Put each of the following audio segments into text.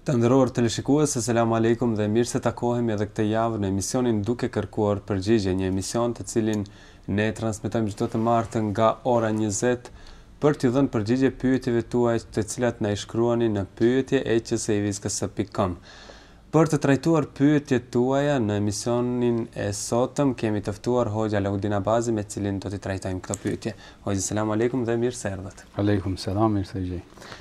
Të nderuar teleshikues, Selam Alejkum dhe mirë se takohemi edhe këtë javë në emisionin Duke Kërkuar Përgjigje, një emision të cilin ne transmetojmë çdo të martë nga ora njëzet për t'ju dhënë përgjigje pyetjeve tuaja të cilat na i shkruani në pyetje et qsi viza ks pik kom. Për të trajtuar pyetjet tuaja në emisionin e sotëm kemi të ftuar Hoxhë Alaudin Abazi me të cilin do t'i trajtojmë këto pyetje. Hoxhë Selam Alejkum dhe mirë se erdhët. Alejkum Selam, mirë se ju gjej.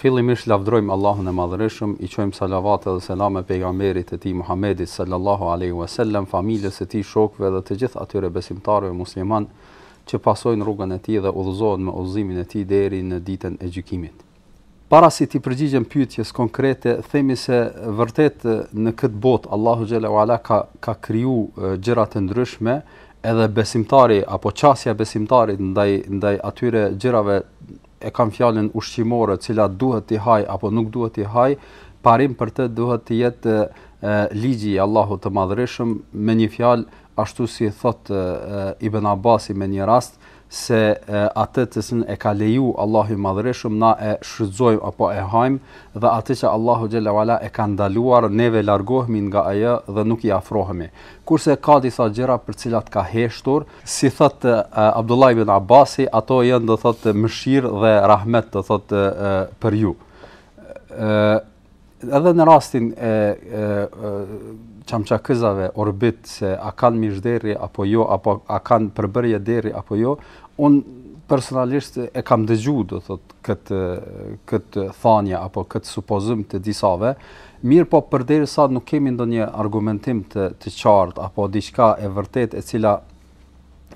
Fillimisht lavdërojmë Allahun e Madhërishëm, i çojmë salavate dhe selame Pejgamberit të Tij Muhammedit sallallahu alejhi ue sellem, familjes së tij, shokëve dhe të gjithë atyre besimtarëve muslimanë që pasojnë rrugën e tij dhe udhëzohen me udhëzimin e tij deri në Ditën e Gjykimit. Para se t'i përgjigjem pyetjes konkrete, themi se vërtet në këtë botë Allahu xhela uala ka ka kriju gjëra të ndryshme, edhe besimtari apo qasja e besimtarit ndaj ndaj atyre gjërave e kam fjalën ushqimore, të cilat duhet t'i haj apo nuk duhet t'i haj, parim për të duhet të jetë ligji i Allahut të Madhërishëm me një fjalë ashtu si thot Ibn Abasi me një rast se atë të cilën e ka leju Allahu i Madhërishëm na e shfrytëzojmë apo e hajmë dhe atë që Allahu xhalla wala e ka ndaluar neve largohemi nga ajo dhe nuk i afrohemi kurse ka disa gjëra për të cilat ka heshtur Si thotë Abdullah ibn Abasi, ato janë do thotë mëshirë dhe rahmet do thotë për ju. Ë edhe në rastin e, e, e çamçakëzave orbit se a kanë mish derri apo jo apo a kanë përbërje derri apo jo, un personalisht e kam dëgju do thot kët kët thanje apo kët supozim të disave Mirëpo përderisa nuk kemi ndonjë argumentim të të qartë apo diçka e vërtetë e cila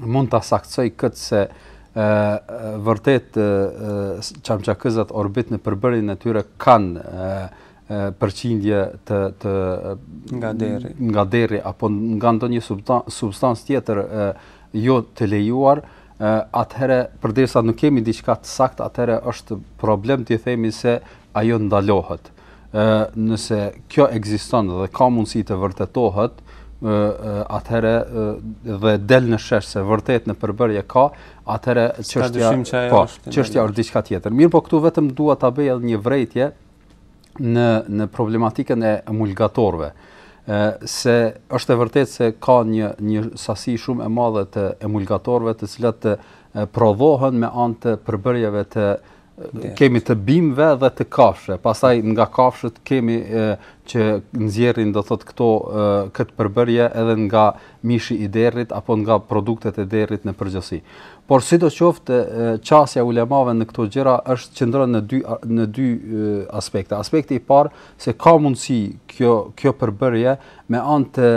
mund ta saktësojë këtë se vërtet çamçakëzat orbit në përbërjen e tyre kanë përqindje të të nga derri nga derri apo nga ndonjë substancë tjetër e, jo të lejuar atëherë përderisa nuk kemi diçka të saktë atëherë është problem të themi se ajo ndalohet Ë nëse kjo ekziston dhe ka mundësi të vërtetohet, atëherë dhe del në shesh se vërtet në përbërje ka, atëherë çështja po, çështja është diçka tjetër. Mirëpo këtu vetëm dua ta bëj edhe një vërejtje në në problematikën e emulgatorëve. ë se është e vërtetë se ka një një sasi shumë e madhe të emulgatorëve të cilat të prodhohen me anë të përbërjeve të kemi të bimëve dhe të kafshëve. Pastaj nga kafshët kemi e, që nxjerrin do thotë këto e, këtë përbërje edhe nga mishi i derrit apo nga produktet e derrit në përgjithësi. Por sidoqoftë qasja e ulemave në këto gjëra është qëndron në dy në dy aspekte. Aspekti i parë se ka mundësi kjo kjo përbërje me anë të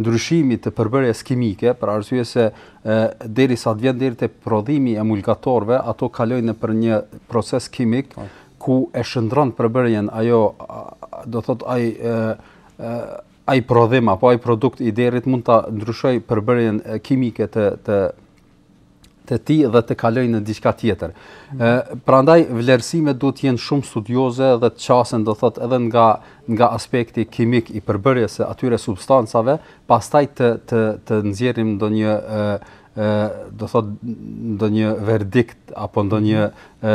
ndryshimit të përbërjes kimike, për arsye se e derisa të vjen deri te prodhimi i emulgatorëve, ato kalojnë nëpër një proces kimik po. ku e shndërron përbërjen ajo do thot ai ai prodhim apo ai produkt i derrit mund ta ndryshojë përbërjen kimike të të të tij dhe të kalojnë në diçka tjetër. Ë prandaj vlerësimet duhet të jenë shumë studioze dhe të qasen do thot edhe nga nga aspekti kimik i përbërjes së atyre substancave pastaj të të të nxjerrim ndonjë ë ë do thot ndonjë verdikt apo ndonjë ë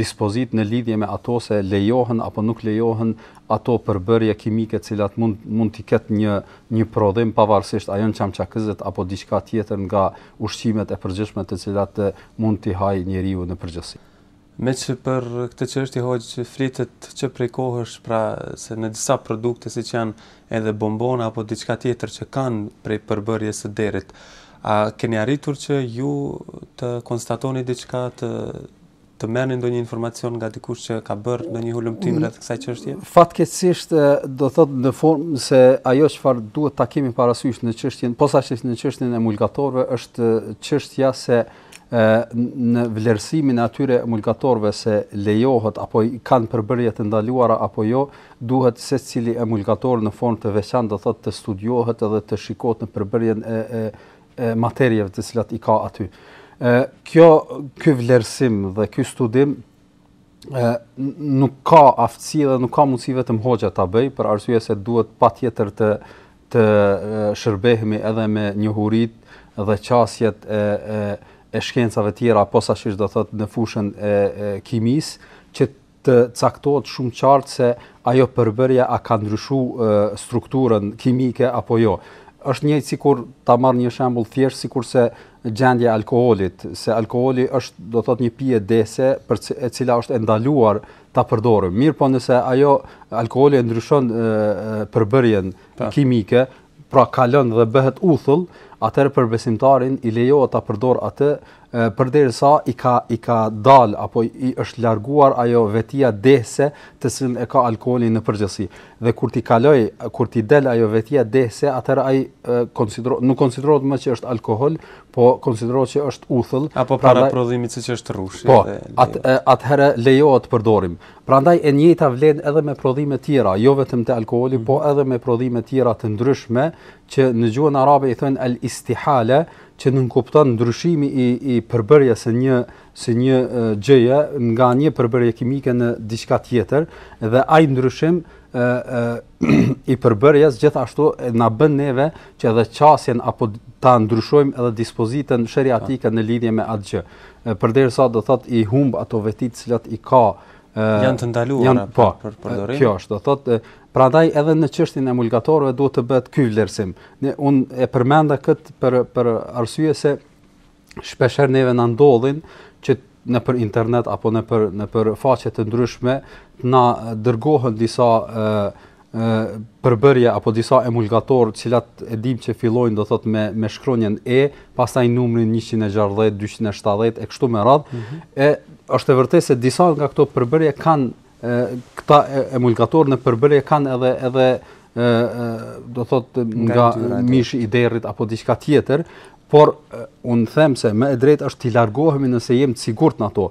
dispozitë në lidhje me ato se lejohen apo nuk lejohen ato përbërje kimike të cilat mund mund të ketë një një prodhim pavarësisht a janë çamçakëzet apo diçka tjetër nga ushqimet e përgjithshme të cilat mund t'i hajë njeriu në përgjithësi. Meqë për këtë çështje hoxhë flitet që prej kohësh, pra se në disa produkte siç janë edhe bombona apo diçka tjetër që kanë prej përbërjes së derrit, a keni arritur që ju të konstatoni diçka, të të merrni ndonjë informacion nga dikush që ka bërë ndonjë hulumtim rreth kësaj çështje? Fatkeqësisht do thot në formë se ajo çfarë duhet ta kemi parasysh në çështjen, posaçërisht në çështjen e emulgatorëve është çështja se në vlerësimin e atyre emulgatorëve se lejohet apo kanë përbërje të ndaluara apo jo, duhet secili emulgator në formë të veçantë, do thotë të studiohet edhe të shikohet në përbërjen e e, e materieve të cilat i ka aty. Ë kjo ky vlerësim dhe ky studim nuk ka aftësi dhe nuk ka mundësi vetëm hoxha ta bëjë për arsye se duhet patjetër të të shërbehemi edhe me njohuritë dhe qasjet e e e shkencave tjera posaçërisht do thot në fushën e, e kimisë që të caktohet shumë qartë se ajo përbërja a ka ndryshuar strukturën kimike apo jo. Është njëjtë sikur ta marr një shembull thjesht sikurse Gjendja e alkoolit, se alkooli është do të thotë një pije dehëse e cila është e ndaluar ta përdorim. Mirëpo nëse ajo alkooli e ndryshon përbërjen po. kimike, pra kalon dhe bëhet uthull, atëherë për besimtarin i lejohet ta përdorë atë përderisa i ka i ka dalë apo i është larguar ajo vetia dehëse të cilën e ka alkooli në përgjithësi. Dhe kur t'i kalojë, kur t'i del ajo vetia dehëse, atëherë ai konsiderohet, nuk konsiderohet më që është alkool, po konsiderohet që është uthull. Apo pra, para prodhimit siç është rrushi. Po, at, atëherë lejohet përdorim. Prandaj e njëjta vlen edhe me prodhime të tjera, jo vetëm të alkoolit, mm -hmm. po mhm. edhe me prodhime të tjera të ndryshme që në gjuhën arabe i thonë al-istihala, që nënkupton ndryshimi i i përbërjes së një së një gjëje nga një përbërje kimike në diçka tjetër dhe ai ndryshim i përbërjes gjithashtu na bën neve që edhe qasjen apo ta ndryshojmë edhe dispozitën sheriatike në lidhje me atë gjë. Përderisa do thot i humb ato veti të cilat i ka janë të ndaluara janë, po, për përdorim. Kjo është, do thot prandaj edhe në çështjen e emulgatorëve duhet të bëhet ky vlerësim. Ne un e përmenda kët për për arsye se shpeshherë neve na ndodhin që nëpër internet apo nëpër nëpër faqe të ndryshme na dërgohen disa ë ë përbërje apo disa emulgatorë, të cilat e dimë që fillojnë do thotë me me shkronjën e, pastaj numrin 160, 270 e kështu me radhë. Mm -hmm. E është e vërtetë se disa nga këto përbërje kanë këta emulgatorë në përbërje kanë edhe edhe ë do thotë nga mishi i derrit apo diçka tjetër, por un them se më e drejtë është t'i largohemi nëse jemi të sigurt në ato.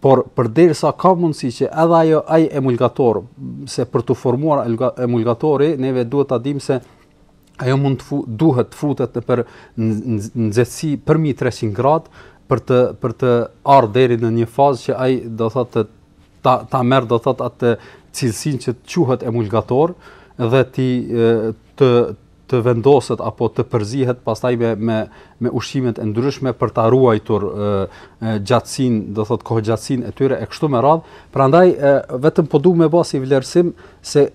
Por përderisa ka mundësi që edhe ajo ai emulgator se për t'u formuar emulgatori neve duhet ta dimë se ajo mund të duhet të futet nëpër nxehtësi përmbi 300 gradë për të për të ardhur deri në një fazë që ai do thotë të ta ta merr do thotë atë cilësinë që quhet emulgator dhe ti të të vendoset apo të përzihet pastaj me me me ushqimet e ndryshme për ta ruajtur gjatësinë, do thotë kohëgjatësinë e tyre e kështu me radhë. Prandaj vetëm po du me ba si vlerësim se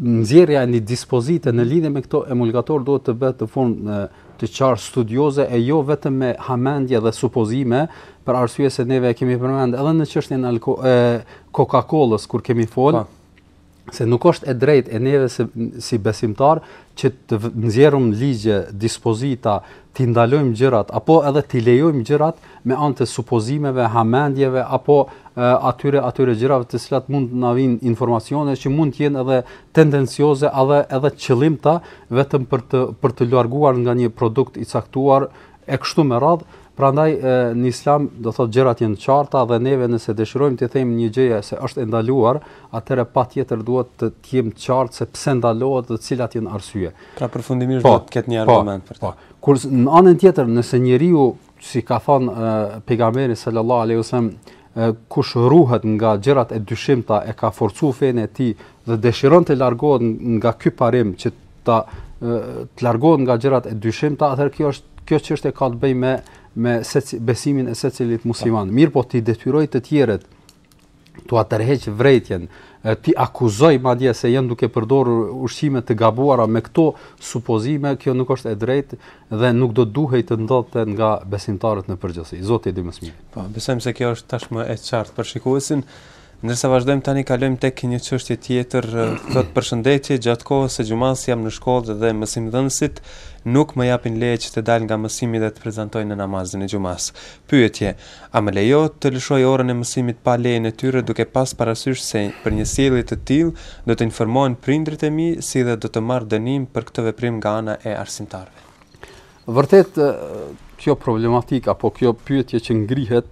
nxjerrja e një dispozite në lidhje me këto emulgator duhet të bëhet në formë të qartë studioze e jo vetëm me hamendje dhe supozime, për arsye se neve e kemi përmend edhe në çështjen e alko e Coca-Colës kur kemi fol, po. se nuk është e drejtë e neve si, si besimtar që të nxjerrim ligje, dispozita, t'i ndalojmë gjërat apo edhe t'i lejojmë gjërat me anë të supozimeve, hamendjeve apo atyre atyre gjërave të cilat mund të na vijnë informacione që mund të jenë edhe tendencioze edhe edhe qëllimta vetëm për të për të larguar nga një produkt i caktuar e kështu me radh, prandaj në Islam do thotë gjërat janë të qarta dhe neve nëse dëshirojmë t'i themi një gjëje se është e ndaluar, atëherë patjetër duhet të të jem të qartë se pse ndalohet dhe cilat janë arsyet. Pra përfundimisht po, duhet të ketë një po, argument po, për të. Po. Kur në anën tjetër, nëse njeriu si ka thënë pejgamberi sallallahu alaihi wasallam kush ruhet nga gjërat e dyshimta e ka forcu fenë e tij dhe dëshiron të largohet nga ky parim që ta të largohet nga gjërat e dyshimta atëherë kjo është kjo çështje ka të bëjë me me besimin e secilit musliman mirëpo t'i detyroj të tjerët t'ua tërheq vërejtjen, t'i akuzoj madje se janë duke përdorur ushqime të gabuara me këto supozime, kjo nuk është e drejtë dhe nuk do të duhej të ndodhte nga besimtarët në përgjithësi. Zoti e di më së miri. Po, besojmë se kjo është tashmë e qartë për shikuesin. Ndërsa vazhdojmë tani kalojmë tek një çështje tjetër, thot përshëndetje, gjatë kohës së xhumas jam në shkollë dhe mësimdhënësit nuk më japin leje që të dal nga mësimi dhe të prezantoj në namazin e xhumas. Pyetje, A më lejohet të lëshoj orën e mësimit pa lejen e tyre duke pas parasysh se për një sjellje të tillë do të informohen prindërit e mi si dhe do të marr dënim për këtë veprim nga ana e arsimtarëve? Vërtet kjo problematikë apo kjo pyetje që ngrihet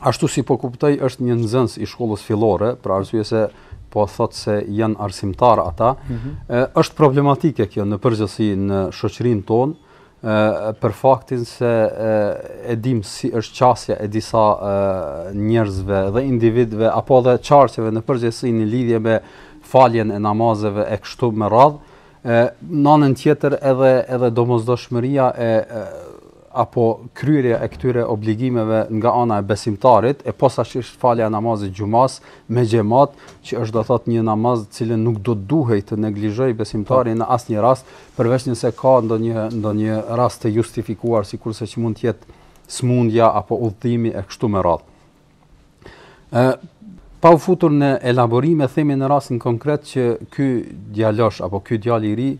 ashtu si po kuptoj është një nxënës i shkollës fillore për arsye se po thot se janë arsimtarë ata, mm -hmm. është problematike kjo në përgjithësi në shoqërinë tonë, për faktin se e dim si është qasja e disa njerëzve dhe individve, apo dhe qarqeve në përgjithësi në lidhje me faljen e namazeve e kështu me radhë, në anën tjetër edhe, edhe domosdoshmëria e apo kryerja e këtyre obligimeve nga ana e besimtarit, e posaçërisht falja e namazit xhumas me xhemat, që është do thot një namaz të cilën nuk do të duhej të neglizhoj besimtari në asnjë rast, Përveç nëse ka ndonjë ndonjë rast të justifikuar sikurse që mund të jetë sëmundja apo udhëtimi e kështu me radhë. Ë pa u futur në elaborime themi në rastin konkret që ky djalosh apo ky djalë i ri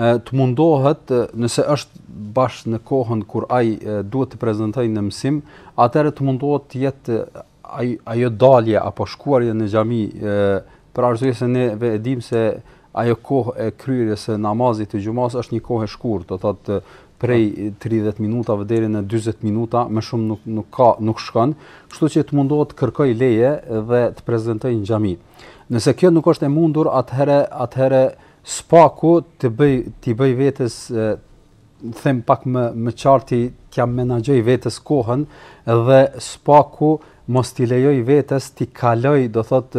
të mundohet nëse është bash në kohën kur ai duhet të prezantojë në mësim, atëherë të mundohet të jetë ajo dalje apo shkuarje në xhami për arsye se ne e dimë se ajo kohë e kryerjes së namazit të xhumas është një kohë e shkurtë, do thotë prej 30 minutave deri në 40 minuta, më shumë nuk nuk ka, nuk shkon, kështu që të mundohet të kërkoj leje dhe të prezantoj në xhami. Nëse kjo nuk është e mundur, atëherë atëherë së paku t'i bëj t'i bëj vetes them pak më më qartë t'i t'ja menaxhoj vetes kohën dhe së paku mos t'i lejoj vetes t'i kaloj do thot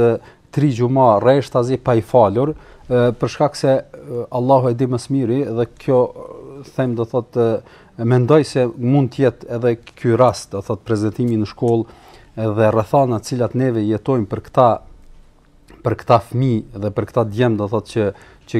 tri xhuma rreshtazi pa i falur për shkak se Allahu e di më së miri dhe kjo them do thot mendoj se mund të jetë edhe ky rast do thot prezantimi në shkollë dhe rrethanat në të cilat neve jetojmë për këta për këta fëmijë dhe për këta djem do thotë që që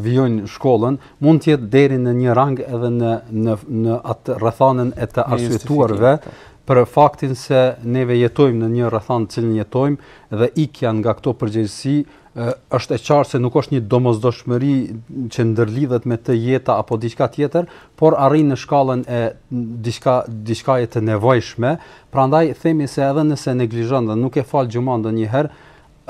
vijojnë shkollën, mund të jetë deri në një rang edhe në në në atë rrethanën e të arsyetuarve po. për faktin se neve jetojmë në një rrethanë të cilën jetojmë dhe ikja nga këto përgjegjësi është e qartë se nuk është një domosdoshmëri që ndërlidhet me të jeta apo diçka tjetër, por arrin në shkallën e diçka diçka e të nevojshme Prandaj themi se edhe nëse neglizhon dhe nuk e fal xhuman ndonjëherë,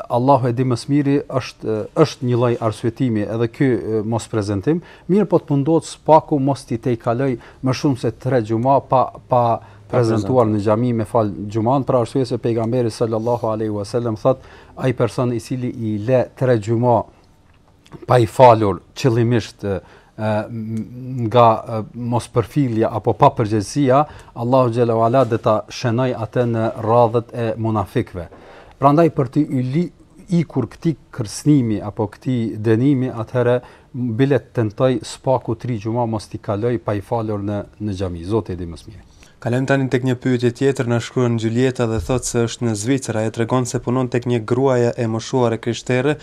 Allahu e di më së miri, është është një lloj arsyetimi edhe ky mosprezantim, mirëpo të mundohet së paku mos t'i tejkalojë më shumë se 3 xhuma pa pa prezantuar në xhami me fal xhuman, për arsye se pejgamberi sallallahu alaihi wasallam thotë ai person i cili i le 3 xhuma pa i falur qëllimisht nga mospërfillja apo papërgjegjësia, Allahu xhelle ve ala do ta shënojë atë në radhët e munafikëve. Prandaj për t'i ikur këtij kërcënimi apo këtij dënimi, atëherë bile të tentojë së paku tri xhuma mos t'i kalojë pa i falur në në xhami. Zoti e di më së miri. Kalojmë tani tek një pyetje tjetër, na shkruan Xhylieta dhe thotë se është në Zvicër, ajo tregon se punon tek një grua e moshuar e krishterë,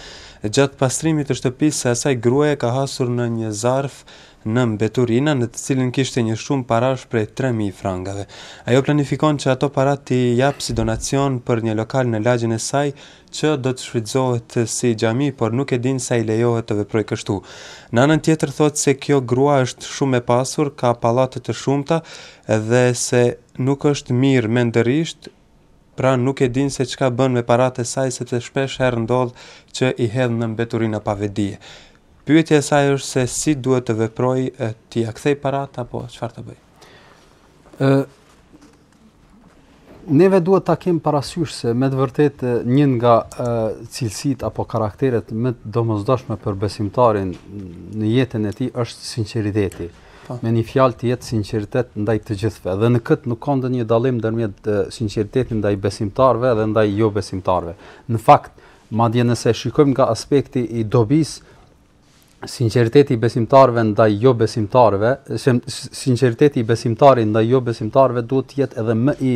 gjatë pastrimit të shtëpisë së asaj gruaja ka hasur në një zarf në mbeturina në të cilin kishte një shumë parash prej tre mijë frangave. Ajo planifikon që ato para t'i japë si donacion për një lokal në lagjen e saj që do të shfrytëzohet si xhami, por nuk e din se a i lejohet të veprojë kështu. Në anën tjetër thotë se kjo grua është shumë e pasur, ka pallate të shumta dhe se nuk është mirë mendërisht, pra nuk e din se çka bën me paratë e saj sepse shpeshherë ndodh që i hedh në mbeturina pa vetëdije. Pyetja e saj është se si duhet të veprojë, t'ia kthejë paratë apo çfarë të bëjë. Ë Neve duhet ta kemi parasysh se me të vërtetë një nga cilësitë apo karakteret më të domosdoshme për besimtarin në jetën e tij është sinqeriteti. Po. Me një fjalë të jetë sinqeritet ndaj të gjithëve dhe në këtë nuk ka ndonjë dallim ndërmjet sinqeritetit ndaj besimtarëve dhe ndaj jobesimtarëve. Në fakt, madje nëse shikojmë nga aspekti i dobisë, sinqeriteti i besimtarëve ndaj jobesimtarëve, sinqeriteti i besimtarit ndaj jobesimtarëve duhet të jetë edhe më i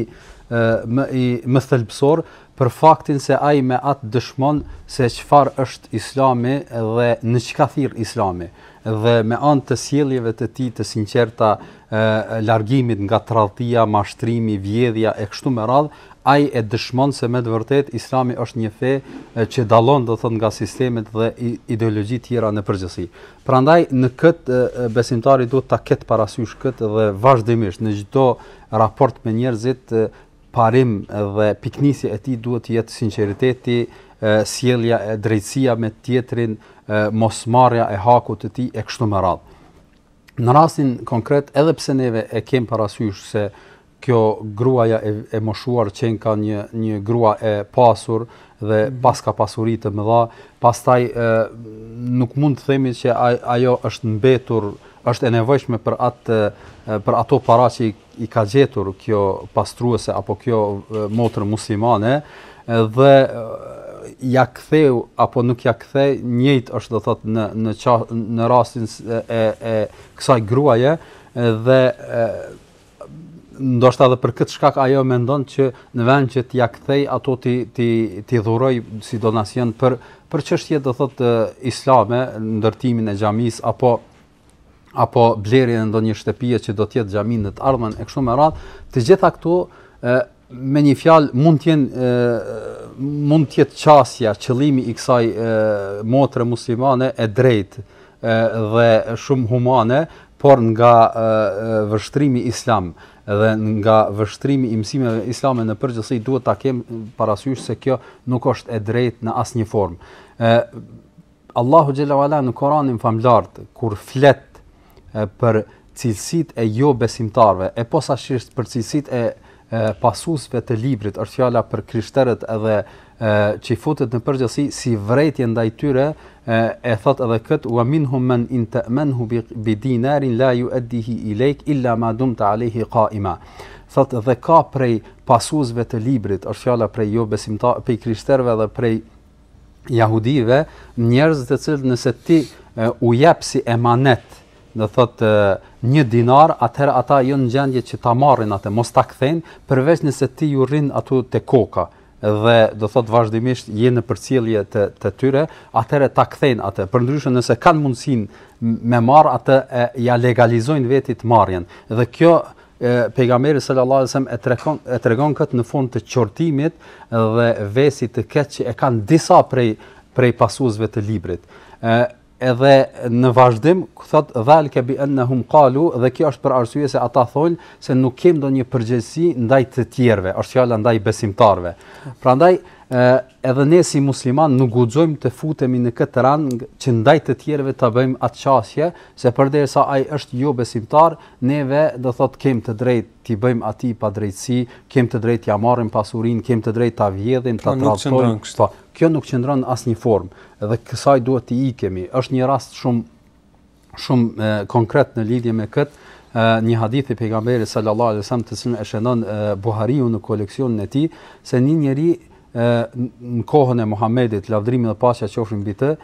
më i më thelbësor për faktin se ai me atë dëshmon se çfarë është Islami dhe në çka thirr Islami dhe me anë të sjelljeve të tij të sinqerta e largimit nga tradhtia, mashtrimi, vjedhja e kështu me radhë, Ai e dëshmon se me të vërtetë Islami është një fe që dallon, do të thotë, nga sistemet dhe ideologjitë tjera në përgjithësi. Prandaj në këtë besimtari duhet ta ketë parasysh këtë dhe vazhdimisht në çdo raport me njerëzit parim dhe pikënisja e tij duhet të jetë sinqeriteti, sjellja e drejtësia me tjetrin, mosmarrja e hakut të tij e kështu me radhë. Në rastin konkret, edhe pse neve e kem parasysh se kjo gruaja e moshuar qenka një një grua e pasur dhe paska pasuri të mëdha, pastaj ë nuk mund të themi që ajo është mbetur, është e nevojshme për atë për ato para që i ka gjetur kjo pastruese apo kjo motër muslimane dhe ia ktheu apo nuk ia kthen, njëjtë është do thotë në në në rastin e e kësaj gruaje dhe ndoshta edhe për këtë shkak ajo mendon që në vend që t'ia kthejë ato t'i t'i t'i dhurojë si donacion për për çështje do thotë islame, ndërtimin e xhamisë apo apo blerjen e ndonjë shtëpie që do të jetë xhami në të ardhmen e kështu me radhë, të gjitha këto Me një fjalë mund të jenë mund të jetë qasja, qëllimi i kësaj motre muslimane e drejtë dhe shumë humane, por nga vështrimi islam dhe nga vështrimi i mësimeve islame në përgjithësi duhet ta kem parasysh se kjo nuk është e drejtë në asnjë formë. Allahu xhele ue ala në Kur'anin famëlartë kur flet për cilësitë e jobesimtarëve, e posaçërisht për cilësitë e pasuesve të librit, është fjala për krishterët edhe çifutët në përgjithësi si vërejtje ndaj tyre, e thotë edhe këtë, wa minhum men in te'menhu bi dinarin la jueddihi ilejk, illa ma dumte alejhi kaima. Thotë edhe ka prej pasuesve të librit, është fjala prej jobesimta, prej krishterëve dhe prej jahudive, njerëz të cilët nëse ti u jep si emanet, do thotë një dinar, atëherë ata janë në gjendje që ta marrin atë, mos ta kthejnë, përveç nëse ti iu rrin aty te koka dhe do thotë vazhdimisht je në përcjellje të të tyre, atëherë ta kthejnë atë. Përndryshe nëse kanë mundësinë me marr atë, e, ia legalizojnë vetit marrjen. Dhe kjo e pejgamberit sallallahu alajhi wasallam e tregon e tregon këtë në formë të qortimit dhe vesit të keq që e kanë disa prej prej pasuesve të librit. ë edhe në vazhdim ku thotë dhalika bi annahum qalu dhe kjo është për arsye se ata thonë se nuk kem ndonjë përgjegjësi ndaj të tjerëve, është fjala ndaj besimtarëve. Prandaj ë edhe ne si muslimanë nuk guxojmë të futemi në këtë rang që ndaj të tjerëve ta bëjmë atë qasje, se përderisa ai është jobesimtar, Neve, do thotë, kem të drejtë t'i bëjmë atij padrejtësi, kem të drejtë t'ia marrim pasurinë, kem të drejtë ta vjedhim, ta tradhtojmë. Po, kjo nuk qëndron në asnjë formë dhe kësaj duhet t'i ikemi. Është një rast shumë shumë konkret në lidhje me këtë, një hadith i pejgamberit sallallahu alajhi wasallam të cilin e shënon Buhariu në koleksionin e tij se një njeri në kohën e Muhamedit lavdrimi dhe paqja qofshin mbi të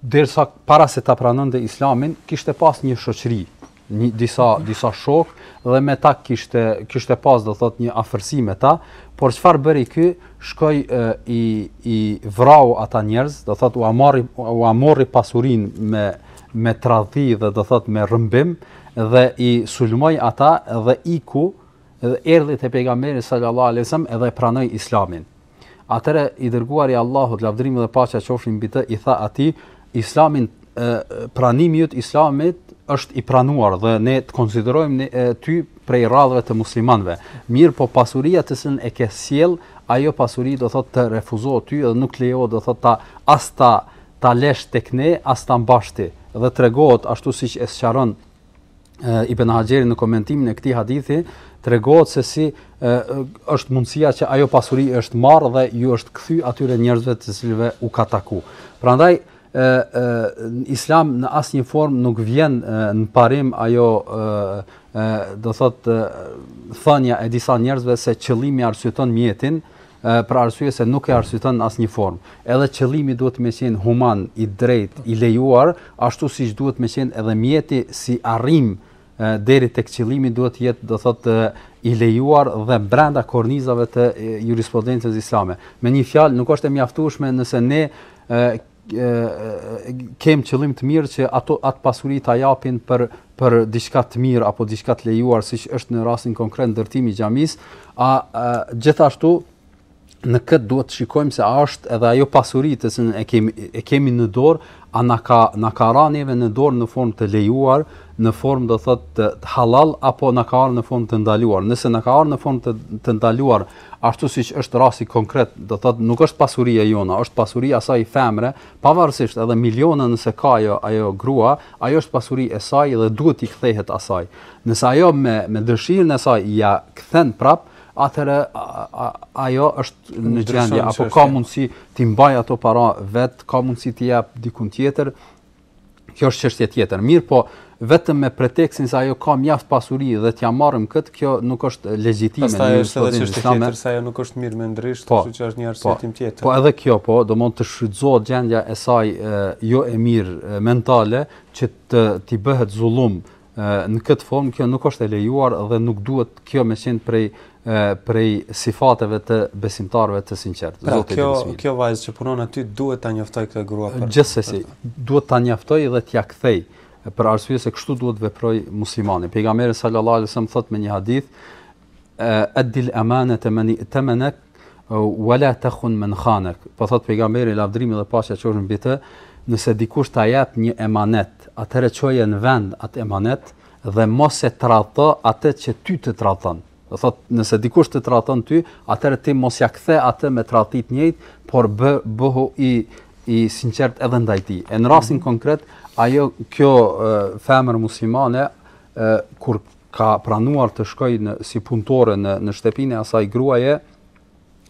Derisa para se ta pranonte Islamin, kishte pas një shoqëri, një disa mhm. disa shok dhe me ta kishte kishte pas do thot një afërsi me ta, por çfarë bëri ky? Shkoi i i vrau ata njerëz, do thot ua morri ua morri pasurinë me me tradhti dhe do thot me rrëmbim dhe i sulmoi ata dhe iku dhe erdhi te pejgamberi sallallahu alajhi wasallam edhe pranoi islamin. Atëherë i dërguari i Allahut, lavdrimi dhe paqja qofshin mbi të, i tha atij, islamin, pranimi yt i islamit është i pranuar dhe ne të konsiderojmë ne, e, ty prej radhëve të muslimanëve. Mirëpo pasuria të cilën e ke sjell, ajo pasuri do thot të refuzohet ty dhe nuk të lejohet do thot ta as ta, ta lesh tek ne, as ta mbash ti dhe tregohet ashtu siç e sqaron Ibn Haxheri në komentimin e këtij hadithi tregohet se si e, është mundësia që ajo pasuri është marrë dhe ju është kthy atyre njerëzve të cilëve u ka taku. Prandaj ë Islam në asnjë formë nuk vjen e, në parim ajo ë do thot thënia e disa njerëzve se qëllimi arsyeton mjetin, për arsye se nuk e arsyeton në asnjë formë. Edhe qëllimi duhet me qenë human, i drejtë, i lejuar, ashtu siç duhet me qenë edhe mjeti si arrim deri tek qëllimi duhet të jetë, do thotë, i lejuar dhe brenda kornizave të jurisprudencës islame. Me një fjalë, nuk është e mjaftueshme nëse ne kem qëllim të mirë që ato atë pasuri ta japim për për diçka të mirë apo diçka të lejuar siç është në rastin konkret ndërtimi i xhamisë, a, a gjithashtu në kët duhet të shikojmë se a është edhe ajo pasuri të cilën e kemi e kemi në dorë, a na ka na ka ra neve në dorë në formë të lejuar, në formë do thotë të, të hallall apo na ka ardh në formë të ndaluar. Nëse na ka ardh në formë të, të ndaluar, ashtu siç është rasti konkret, do thotë nuk është pasuri e jona, është pasuri e asaj femre, pavarësisht edhe miliona nëse ka ajo ajo grua, ajo është pasuri e saj dhe duhet t'i kthehet asaj. Nëse ajo me me dëshirën e saj ja kthen prap, atëherë ajo është në gjendje apo ka mundësi t'i mbajë ato para vet, ka mundësi t'i jap dikujt tjetër, kjo është çështje tjetër. Mirëpo, vetëm me pretekstin se ajo ka mjaft pasuri dhe t'ja marrim këtë, kjo nuk është legjitime. Pastaj është edhe çështje tjetër, se ajo nuk është mirë me mendërisht, po, që është një arsyetim po, tjetër. Po edhe kjo po, do mund të shfrytëzohet gjendja e saj e, jo e mirë mentale, që të, t'i bëhet zullum në këtë formë kjo nuk është e lejuar dhe nuk duhet kjo me qenë prej prej sifateve të besimtarëve të sinqertë. Pra, kjo kjo vajzë që punon aty duhet ta njoftojë këtë grua për. Gjithsesi, duhet ta njoftojë dhe t'ia kthejë për arsye se kështu duhet të veprojë muslimani. Pejgamberi sallallahu alajhi wasallam thotë me një hadith, Addil amanete men i'temenek wa la takhun men khanek. Po thotë pejgamberi lavdrimi dhe paqja qofshin mbi të, nëse dikush ta jap një emanet, atëherë çoje në vend atë emanet dhe mos e tradhto atë që ty të tradhton. Do thotë, nëse dikush të tradhton ty, atëherë ti mos ja kthe atë me tradhti të njëjtë, por bë bëhu i i sinqertë edhe ndaj tij. E në rastin mm -hmm. konkret, ajo kjo femër muslimane kur ka pranuar të shkojë në si punëtore në në shtëpinë e asaj gruaje,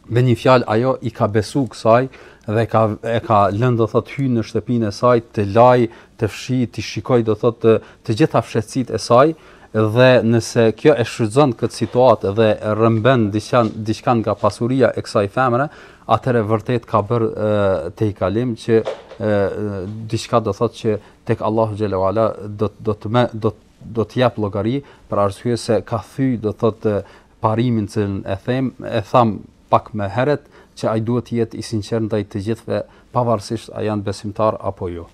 me një fjalë ajo i ka besu kësaj dhe ka e ka lënë do thotë të hyjë në shtëpinë e saj të lajë të fshijë të shikojë do thotë të, të gjitha fshehtësitë e saj dhe nëse kjo e shfrytëzon këtë situatë dhe rrëmben diçka diçka nga pasuria e kësaj femre atëherë vërtet ka bërë tejkalim që diçka do thotë që tek Allahu xhel-le ue ala do do të me, do të do të japë llogari për arsye se ka thy do të thotë parimin që e them e thamë pak më herët që ai duhet të jetë i sinqertë ndaj të gjithëve pavarësisht a janë besimtarë apo jo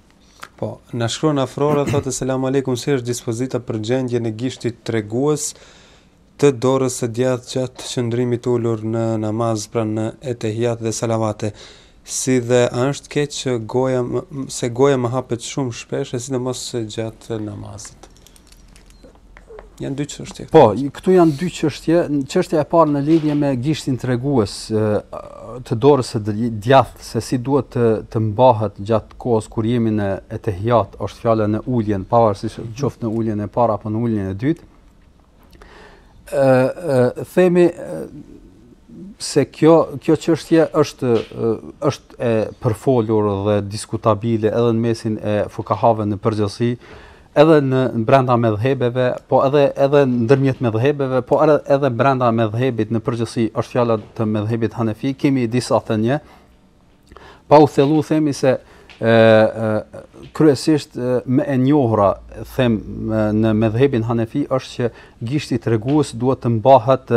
po na shkruan Afrora thotë selam aleikum si është dispozita për gjendjen e gishtit tregues të dorës së djathtë gjatë qëndrimit ulur në namaz pra në etehijat dhe salavate, si dhe a është keq që goja se goja më hapet shumë shpesh e sidomos gjatë namazit. Janë dy çështje. Po, këtu janë dy çështje. Çështja e parë në lidhje me gishtin tregues të dorës së djathtë se si duhet të të mbahet gjatë kohës kur jemi në etehijat, është fjala në uljen, pavarësisht mhm. qoftë në uljen e parë apo në uljen e dytë. ë themi se kjo kjo çështje është është e përfolur dhe diskutabile edhe në mesin e fukahave në përgjithësi, edhe në brenda medhhebeve, po edhe edhe ndërmjet medhhebeve, po edhe edhe brenda medhhebit në përgjithësi, është fjala te medhhebi Hanefi, kemi disa thënie. pa u thellu themi se ë kryesisht më e njohura them në medhhebin Hanefi është që gishti tregues duhet të mbahet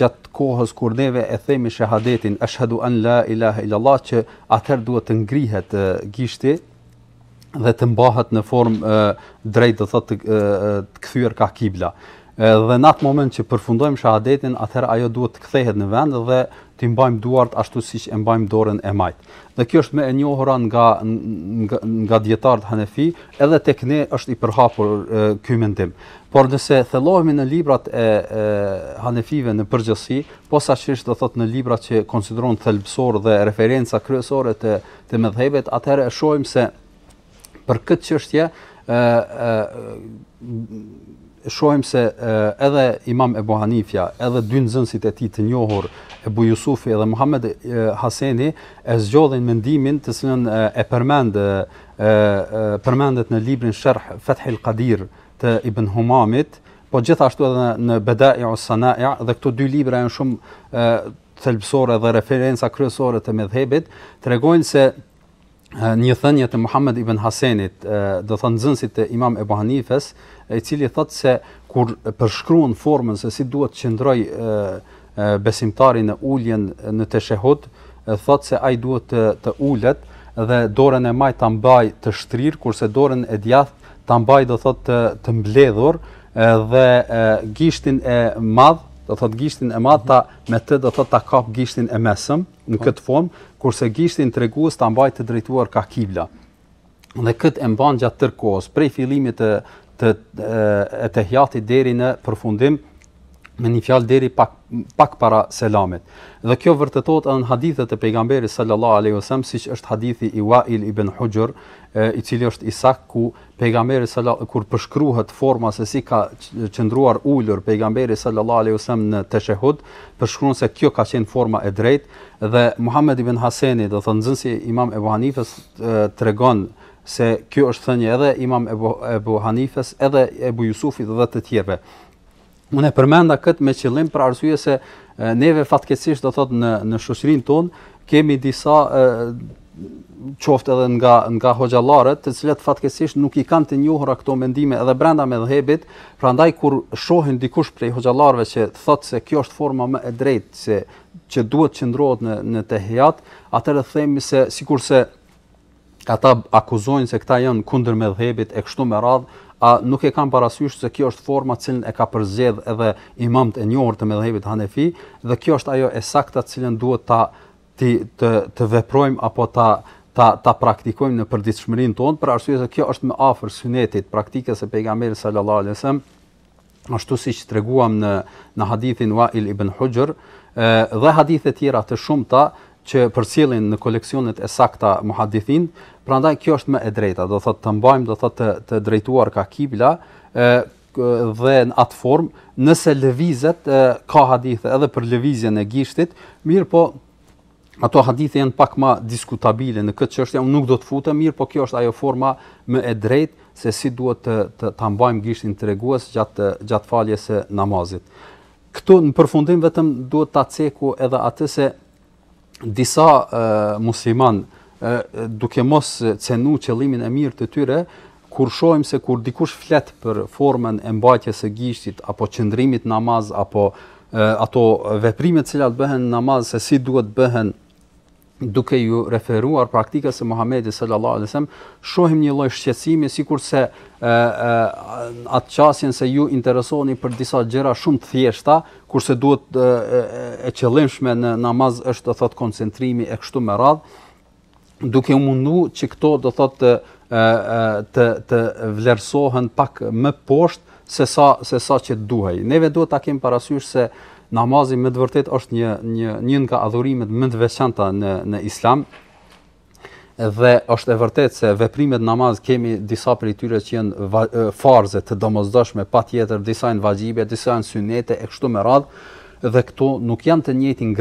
gjatë kohës kur neve e themi shahadetin ashhadu an la ilaha illallah që atëherë duhet të ngrihet gishti dhe të mbahet në formë drejt do të thotë të kthyer ka kibla. Dhe në atë moment që përfundojmë shahadetin, atëherë ajo duhet të kthehet në vend dhe t'i mbajmë duart ashtu siç e mbajmë dorën e majtë. Dhe kjo është më e njohura nga nga, nga dijetarët hanefi, edhe tek ne është i përhapur ky mendim. Por nëse thellohemi në librat e, e hanefive në përgjithësi, posaçërisht do thotë në librat që konsiderohen thelbësorë dhe referenca kryesore të të medhhebit, atëherë e shohim se për këtë çështje ë ë shohim se e, edhe Imam Ebu Hanifja, edhe dy nxënësit e tij të njohur, Ebu Jusufi edhe Muhammed Haseni e zgjodhin mendimin të cilin e, e përmend e, e, përmendet në librin Sherh Fethil Kadir të Ibn Humamit, po gjithashtu edhe në Bedaiu Sanai dhe këto dy libra janë shumë thelbësore dhe referenca kryesore të medhhebit tregojnë se një thënie të Muhammed ibn Hasenit, do thonë nxënësit të Imam Ebu Hanifes, i cili thotë se kur përshkruan formën se si duhet të qëndrojë besimtari në uljen në teshehud, thotë se ai duhet të, të ulet dhe dorën e majtë ta mbajë të shtrirë, kurse dorën e djathtë ta mbajë do thotë të, të mbledhur dhe gishtin e madh, do thotë gishtin e madh ta Me të do të thotë ta kapë gishtin e mesëm, në këtë formë, kurse gishtin tregues ta mbajë të drejtuar ka kibla. Dhe këtë e mban gjatë tërë kohës, prej fillimit të të etehijatit deri në përfundim me një fjalë deri pak pak para selamit. Dhe kjo vërtetohet edhe në hadithet e pejgamberit sallallahu alaihi wasallam, siç është hadithi i Wa'il ibn Hujr, i cili është i saktë ku pejgamberi sallallahu kur përshkruhet forma se si ka qëndruar ulur pejgamberi sallallahu alaihi wasallam në teshehud përshkruan se kjo ka qenë forma e drejtë dhe Muhammed ibn Haseni do thonë nxënësi i Imam Ebu Hanifes tregon se kjo është thënie edhe Imam Ebu, Ebu Hanifes edhe Ebu Jusufit dhe të tjerëve Unë e përmenda këtë me qëllim për arsye se neve fatkeqësisht do thotë në në shoqërinë tonë kemi disa e, qoftë edhe nga nga hoxhallarët, të cilët fatkeqësisht nuk i kanë të njohura këto mendime edhe brenda medhhebit, prandaj kur shohin dikush prej hoxhallarëve që thotë se kjo është forma më e drejtë se që duhet të qëndrohet në në tehijat, atëherë themi se sikurse Ata akuzojnë se këta janë kundër medhhebit e kështu me radhë, a nuk e kanë parasysh se kjo është forma të cilën e ka përzgjedhë edhe imamët e njohur të medhhebit hanefi dhe kjo është ajo e sakta të cilën duhet ta ti të të veprojmë apo ta ta ta praktikojmë në përditshmërinë tonë për arsye se kjo është më afër sunetit praktikës së pejgamberit sallallahu alajhi wasallam ashtu siç treguam në, në hadithin Wa'il ibn Hujr, dhe hadithe tjera të shumta që përcjellin në koleksionet e sakta muhadithin, prandaj kjo është më e drejta, do thotë të mbajmë, do thotë të, të drejtuar ka kibla, ë dhe në atë formë, nëse lëvizet ka hadithe edhe për lëvizjen e gishtit, mirëpo Ato hadithe janë pak më diskutabile në këtë çështje, unë nuk do të futem mirë, por kjo është ajo forma më e drejtë se si duhet të të ta mbajmë gishtin tregues gjatë gjatë faljes së namazit. Këtu në përfundim vetëm duhet ta ceku edhe atë se disa e, musliman, duke mos cenu qëllimin e mirë të tyre, Kur shohim se kur dikush flet për formën e mbajtjes së gishtit apo qëndrimit namaz apo ato veprime të cilat bëhen namaz se si duhet bëhen duke ju referuar praktikës së Muhamedit sallallahu alajhi wasallam, shohim një lloj shqetësimi sikurse ë atë qasjen se ju interesoni për disa gjëra shumë të thjeshta, kurse duhet e, e, e qëllimshme në namaz është do thotë koncentrimi e kështu me radhë. duke u mundu që këto do thot të të të vlerësohen pak më poshtë se sa se sa që duhej. Neve duhet ta kem parasysh se namazi me të vërtet është një një një nga adhurimet më të veçanta në në Islam. Dhe është e vërtet se veprimet namaz kemi disa prej tyre që janë farze të domosdoshme, patjetër disa janë vaxhibe, disa janë synete e kështu me radhë. dhe këto nuk janë të njëjtin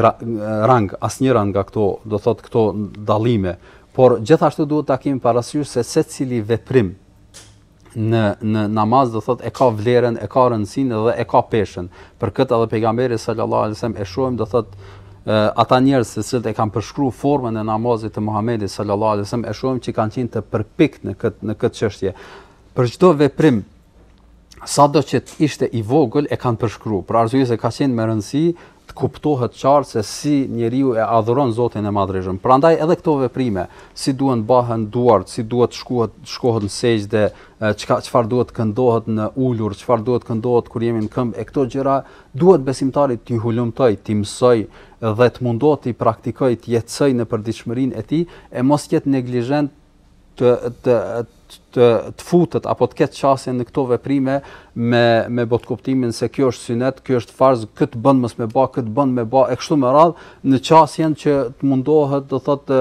rang, asnjëra nga këto, do thotë këto dallime, por gjithashtu duhet ta kemi parasysh se secili veprim në në namaz do thotë e ka vlerën, e ka rëndësinë dhe e ka peshën. Për këtë edhe pejgamberi sallallahu alajhi wasallam e shohim do thotë ata njerëz të cilët e kanë përshkru formën e namazit të Muhamedit sallallahu alajhi wasallam e shohim që kanë qenë të përpikt në këtë në këtë çështje. Për çdo veprim sado që të ishte i vogël e kanë përshkru, për arsye se ka qenë me rëndësi të kuptohet qartë se si njeriu e adhuron Zotin e Madhërishëm. Prandaj edhe këto veprime, si duhen bahen duart, si duhet të shkohet, shkohet në sexhde, çfarë duhet të këndohet në ulur, çfarë duhet të këndohet kur jemi në këmbë, e këto gjëra duhet besimtari t'i hulumtoj, t'i mësoj dhe të mundohet t'i praktikoj, të jetësoj në përditshmërinë e tij e mos jetë neglizhent të të të të futet apo të ketë qasje në këto veprime me me botëkuptimin se kjo është synet, kjo është farz, këtë bën mos me bë, këtë bën me bë e kështu me radh, në qasjen që të mundohet, do thotë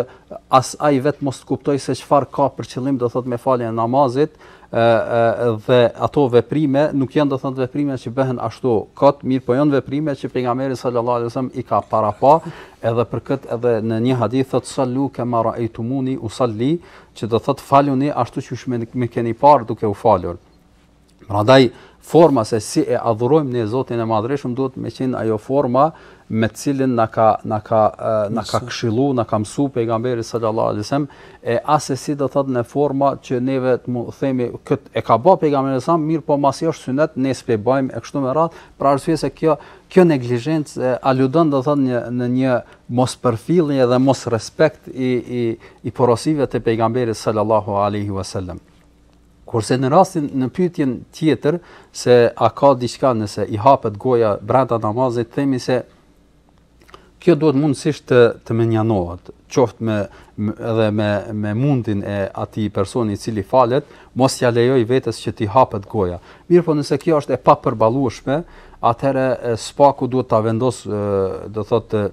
as ai vetë mos të kuptoj se çfarë ka për qëllim, do thotë me faljen e namazit, dhe ato veprime nuk janë do thotë veprime që bëhen ashtu kot, mirëpo janë veprime që pejgamberi sallallahu alajhi wasallam i ka parapa, edhe për këtë edhe në një hadith thotë sallu kama raitumuni usalli, që do thotë faluni ashtu siç më keni parë duke u falur. Prandaj Forma se si e adhurojmë ne Zotin e Madhërishëm duhet me qenë ajo forma me të cilën na ka na ka na ka këshillu, na ka mësu pejgamberi sallallahu alaihi wasallam, e asesi do thotë në forma që neve të mu themi kët e ka bë pejgamberi sa mirë po masi është synet ne s'pe bëjmë e kështu me radhë, për arsye se kjo kjo neglizhencë aludon do thotë një në një mospërfillje dhe mosrespekt i i i porosive të pejgamberit sallallahu alaihi wasallam. Kurse në rastin në pyetjen tjetër se a ka diçka nëse i hapet goja brenda namazit, themi se kjo duhet mundësisht të të menjanohet, qoftë me edhe me me mundin e atij personi i cili falet, mos ja lejojë vetes që t'i hapet goja. Mirpo nëse kjo është e papërballueshme, atëherë së paku duhet ta vendosë, do thotë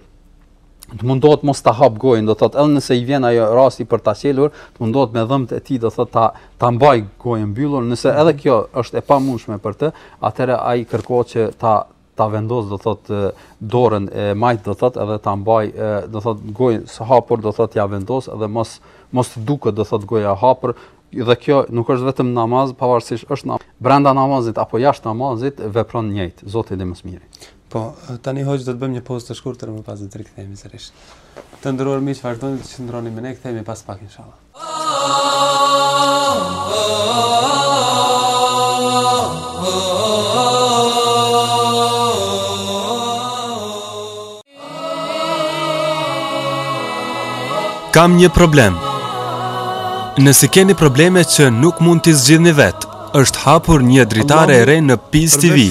të mundohet mos ta hapë gojën, do thotë edhe nëse i vjen ajo rasti për ta çelur, të mundohet me dhëmbët e tij, do thotë ta ta mbaj gojën mbyllur, nëse edhe kjo është e pamundshme për të, atëherë ai kërkohet që ta ta vendos do thot dorën e majtë do thot edhe ta mbaj do thot gojën së hapur do thot ja vendos edhe mos mos të duket do thot goja e hapur dhe kjo nuk është vetëm në namaz pavarësisht është namaz brenda namazit apo jashtë namazit vepron njëjtë Zoti e di më së miri Po, tani hoxhë do të bëjmë një pauzë të shkurtër më pas do të rikthehemi sërish. Të nderuar miq, vazhdoni të qëndroni me ne, kthehemi pas pak inshallah. Kam një problem. Nëse keni probleme që nuk mund t'i zgjidhni vetë, Është hapur një dritare e re në Peace TV,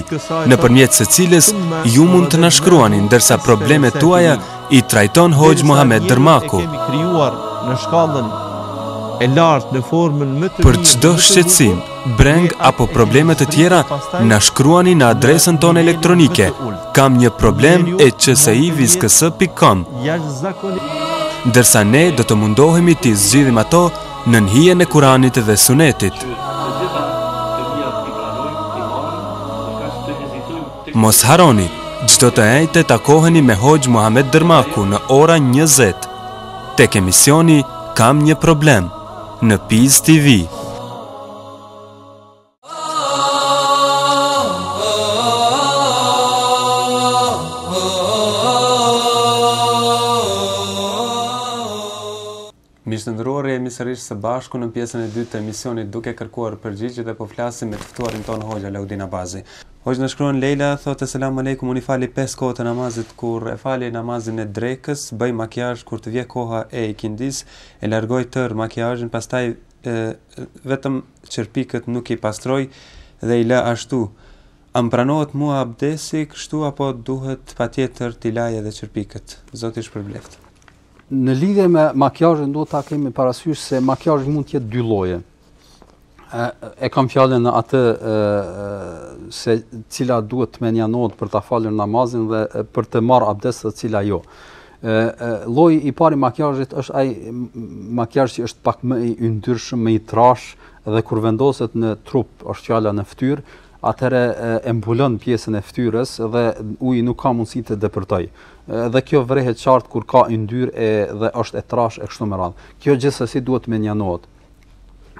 nëpërmjet së cilës ju mund të na shkruani ndërsa problemet tuaja i trajton Hoxhë Muhamed Dërmaku. Kemi krijuar në shkallën e lartë në formën më të Për çdo shqetësim, brengë apo probleme të tjera, na shkruani në adresën tonë elektronike. Kam një problem e qsi.com. Ndërsa ne do të mundohemi t'i zgjidhim ato Nën hijen e Kuranit dhe Sunetit. Mos harroni, çdo të enjte takoheni me Hoxhë Muhamed Dërmaku në ora 20. Tek emisioni Kam një problem në Peace TV. Miq të nderuar, jemi sërish së bashku në pjesën e dytë të emisionit duke kërkuar përgjigje dhe po flasim me të ftuarin tonë Hoxhë Alaudin Abazi. Hoxhë na shkruan Lejla, thotë selam alejkum, unë i fali 5 kohët e namazit kur e fali namazin e drekës, bëj makijazh kur të vijë koha e ikindisë, e largoj tërë makijazhin, pastaj vetëm qerpikët nuk i pastroj dhe i lë ashtu, a më pranohet mua abdesi kështu apo duhet patjetër t'i laj edhe qerpikët? Zoti ju shpërbleftë. Në lidhje me makiazhin duhet ta kemi parasysh se makiazhi mund të jetë dy lloje. E, e kam fjalën në atë e, se cila duhet të menjanohet për ta falur namazin dhe për të marrë abdes dhe cila jo. Lloji i parë i makiazhit është ai makiazh që është pak më i yndyrshëm, më i trashë dhe kur vendoset në trup, është fjala në fytyrë, atëherë e mbulon pjesën e fytyrës dhe uji nuk ka mundësi të depërtojë. Dhe kjo vërehet qartë kur ka yndyrë e dhe është e trashë e kështu me radhë. Kjo gjithsesi duhet të menjanohet.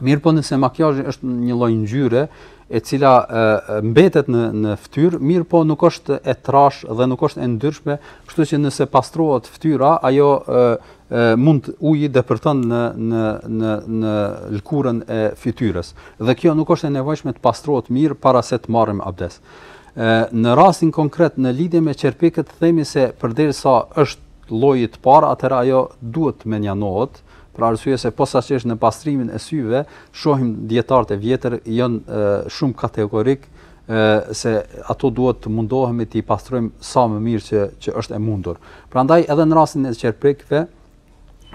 Mirëpo nëse makjazhi është një lloj ngjyre e cila e, mbetet në në fytyrë, mirëpo nuk është e trashë dhe nuk është e yndyrshme, kështu që nëse pastrohet fytyra, ajo e, e, mund uji depërton në në në në lëkurën e fytyrës. Dhe kjo nuk është e nevojshme të pastrohet mirë para se të marrim abdes. E, në rastin konkret në lidhje me qerpikët themi se përderisa është lloji i parë, atëherë ajo duhet të menjanohet, për arsye se posaçërisht në pastrimin e syve shohim dijetarët e vjetër janë shumë kategorikë se ato duhet të mundohemi të i pastrojmë sa më mirë që që është e mundur. Prandaj edhe në rastin e qerpikëve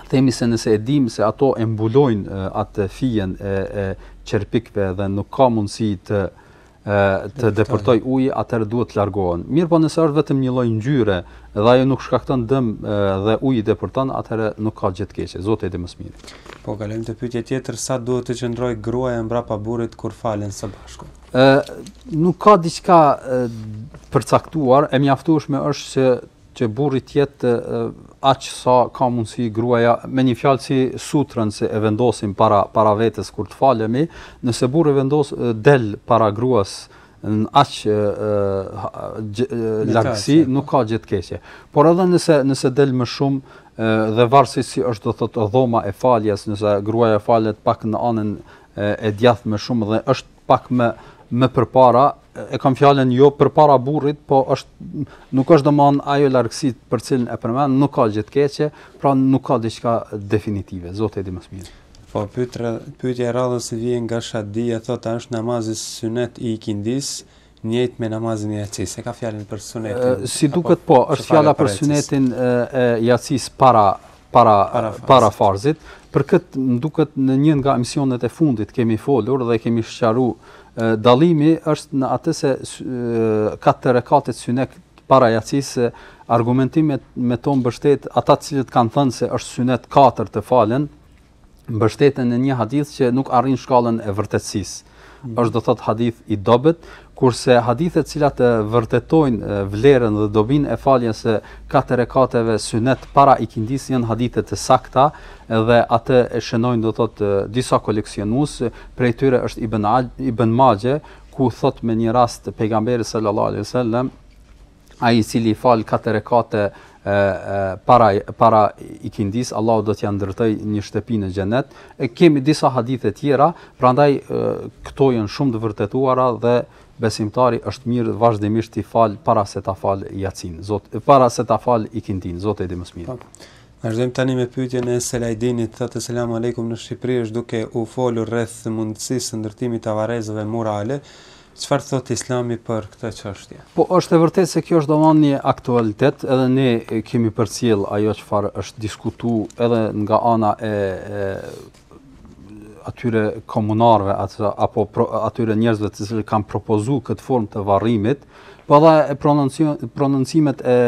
themi se nëse e dimë se ato e mbulojnë atë fijen e, e qerpikëve dhe nuk ka mundësi të të depërtojë uji, atëherë duhet të largohen. Mirëpo nëse është vetëm një lloj ngjyre dhe ajo nuk shkakton dëm dhe uji depërton, atëherë nuk ka gjë të keqe. Zoti e di më së miri. Po, kalojmë te pyetja tjetër, sa duhet të qëndrojë gruaja mbrapa burrit kur falen së bashku? Ë, nuk ka diçka përcaktuar, e mjaftueshme është që që burri të jetë aq sa ka mundësi gruaja, me një fjalë si sutrën si e vendosim para para vetes kur të falemi, nëse burri vendos del para gruas në aq largësi nuk ka gjë të keqe. Por edhe nëse nëse del më shumë dhe varësisht si është do thotë dhoma e faljes, nëse gruaja falet pak në anën e djathtë më shumë dhe është pak më më përpara, e kam fjalën jo përpara burrit, po është nuk është doemos ajo largësi për cilën e përmend, nuk ka gjë të keqe, pra nuk ka diçka definitive. Zoti e di më së miri. Po pyetja pyetja e radhës vjen nga Shadia, thotë është namazi sunet i ikindisë, Njëjtë me namazin e jacisë, e ka fjalën për sunetin. Si duket po, është fjala për sunetin e jacisë para para para farzit. Për këtë më duket në një nga emisionet e fundit kemi folur dhe kemi sqaruar dallimi është në atë se katër rekatet sunet para jacisë argumentimet me to mbështet ata të cilët kanë thënë se është sunet katër të falen mbështeten në një hadith që nuk arrin shkallën e vërtetësisë. Mm. Është do thot hadith i dobët, kurse hadithe të cilat e vërtetojnë vlerën dhe dobinë e faljes së katër rekateve sunet para ikindis janë hadithe të sakta dhe atë e shënojnë do thot disa koleksionues, prej tyre është Ibn Ibn Maxhe ku thot me një rast pejgamberi sallallahu alejhi ve selem Ai i cili fal katër rekate para para ikindis Allahu do t'ia ndërtoj një shtëpi në xhenet. E kemi disa hadithe tjera, prandaj këto janë shumë të vërtetuara dhe besimtari është mirë vazhdimisht t'i fal para se ta fal jacinë, do thot, para se ta fal ikindin, Zoti i di më së miri. Po. Vazhdojmë tani me pyetjen e Selajdinit, thotë selam alejkum në Shqipëri është duke u folur rreth mundësisë së ndërtimit të varrezave murale. Çfarë thotë Islami për këtë çështje? Po është e vërtetë se kjo është domon një aktualitet, edhe ne kemi përcjell ajo çfarë është diskutuar edhe nga ana e, e atyre komunarëve apo pro, atyre njerëzve të cilët kanë propozuar këtë formë të varrimit, po edhe prononcimet e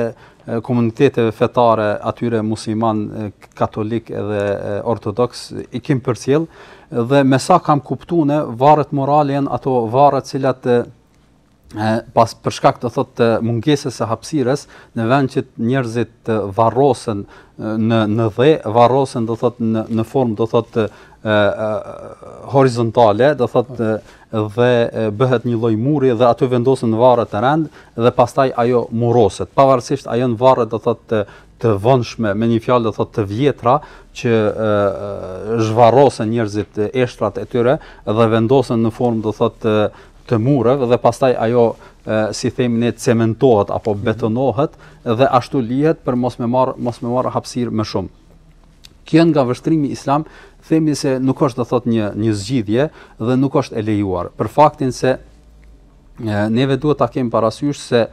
komuniteteve fetare atyre musliman, katolik edhe ortodoks i kim përcjell dhe me sa kam kuptuar unë varret murale janë ato varret të cilat pas për shkak do thotë të mungesës së hapësirës në vend që njerëzit të varrosen në në dhe varrosen do thotë në në formë do thotë horizontale do thotë dhe bëhet një lloj muri dhe aty vendosen varret në rend dhe pastaj ajo muroset. Pavarësisht a janë varre do thotë të, të vonshme, me një fjalë do thotë të vjetra që zhvarrosen njerëzit eshtrat e tyre dhe vendosen në formë do thotë të, të mureve dhe pastaj ajo si themi ne cementohet apo betonohet dhe ashtu lihet për mos me marr mos me marr hapësirë më shumë. Kjo nga vështrimi islam themi se nuk është do thot një një zgjidhje dhe nuk është e lejuar për faktin se e, neve duhet ta kemi parasysh se e,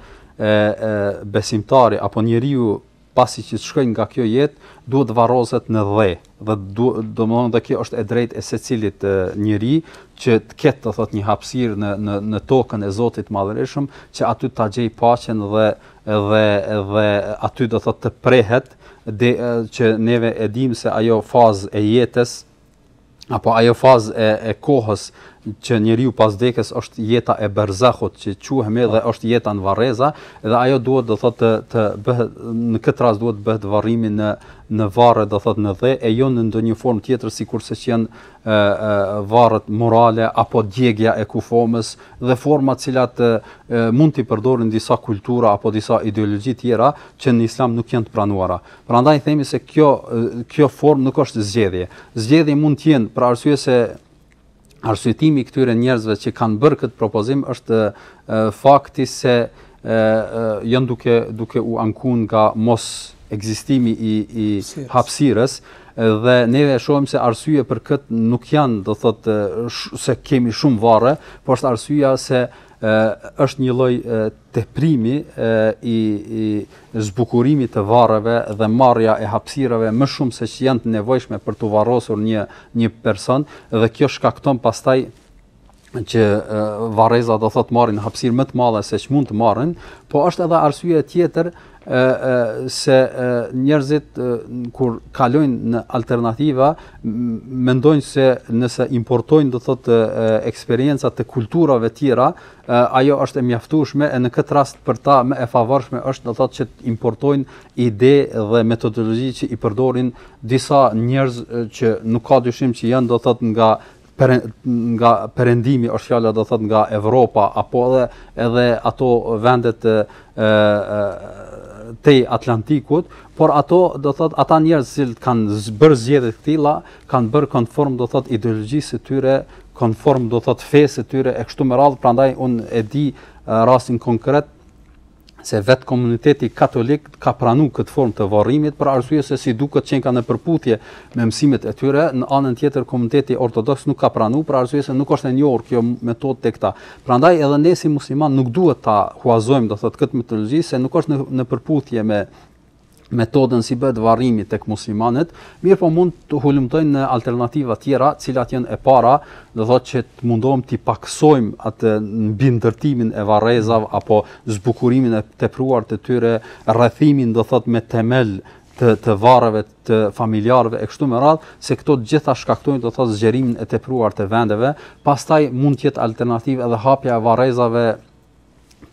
e, besimtari apo njeriu pasi që të shkojë nga kjo jetë, duhet të varroset në dhe, dhe domethonë se kjo është e drejtë e secilit njeri që të ketë do thotë një hapësirë në në në tokën e Zotit të Madhërishëm, që aty ta gjej paqen dhe dhe dhe aty do thotë të prehet de, që neve e dim se ajo fazë e jetës apo ajo fazë e, e kohës që njeriu pas vdekjes është jeta e berzahut që e quajmë dhe është jeta në varreza dhe ajo duhet do thotë të, të bëhet në këtë rast duhet të bëhet varrimi në në varre do thotë në dhe e jo në ndonjë formë tjetër sikurse që janë ë varret murale apo djegja e kufomës dhe forma të cilat e, mund t'i përdorin disa kultura apo disa ideologji tjera që në islam nuk janë të pranuara. Prandaj themi se kjo kjo formë nuk është zgjedhje. Zgjedhje mund të jenë për arsye se arsyetimi i këtyre njerëzve që kanë bërë këtë propozim është e, fakti se e, e, janë duke duke u ankun nga mos ekzistimi i i hapësirës dhe ne e shohim se arsye për kët nuk janë do thotë se kemi shumë varre, por është arsyeja se është një lloj teprimi i i zbukurimit të varreve dhe marrja e hapësirave më shumë se që janë të nevojshme për të varrosur një një person dhe kjo shkakton pastaj që varreza do thotë marrin hapësirë më të madhe se ç'mund të marrin, po është edhe arsye tjetër se njerëzit kur kalojnë në alternativa mendojnë se nëse importojnë do thotë eksperienca të kulturave të tjera ajo është e mjaftueshme e në këtë rast për ta më e favorshme është do thotë që të importojnë ide dhe metodologji që i përdorin disa njerëz që nuk ka dyshim që janë do thotë nga per, nga perëndimi është fjala do thotë nga Evropa apo edhe edhe ato vendet e, e, tej Atlantikut, por ato do thot ata njerëz që kanë bërë zgjedhje të tilla kanë bërë konform do thot ideologjisë së tyre, konform do thot fesë së tyre e kështu me radhë, prandaj un e di rastin konkret se vetë komuniteti katolik ka pranu këtë formë të varrimit për arsye se si duket qenka në përputhje me mësimet e tyre, në anën tjetër komuniteti ortodoks nuk ka pranu për arsye se nuk është e njohur kjo metodë tek ta. Prandaj edhe ne si muslimanë nuk duhet ta huazojmë do thot këtë metodologji se nuk është në, në përputhje me metodën si bëhet varrimi tek muslimanët, mirëpo mund të hulumtohen alternativa tjera, të cilat janë e para, do thotë që të mundohemi të pakësojmë atë mbindërtimin e varrezave apo zbukurimin e tepruar të tyre, rrethimin do thotë me themel të të varreve të familjarëve e kështu me radh, se këto të gjitha shkaktojnë do thotë zgjerimin e tepruar të vendeve, pastaj mund të jetë alternativë edhe hapja e varrezave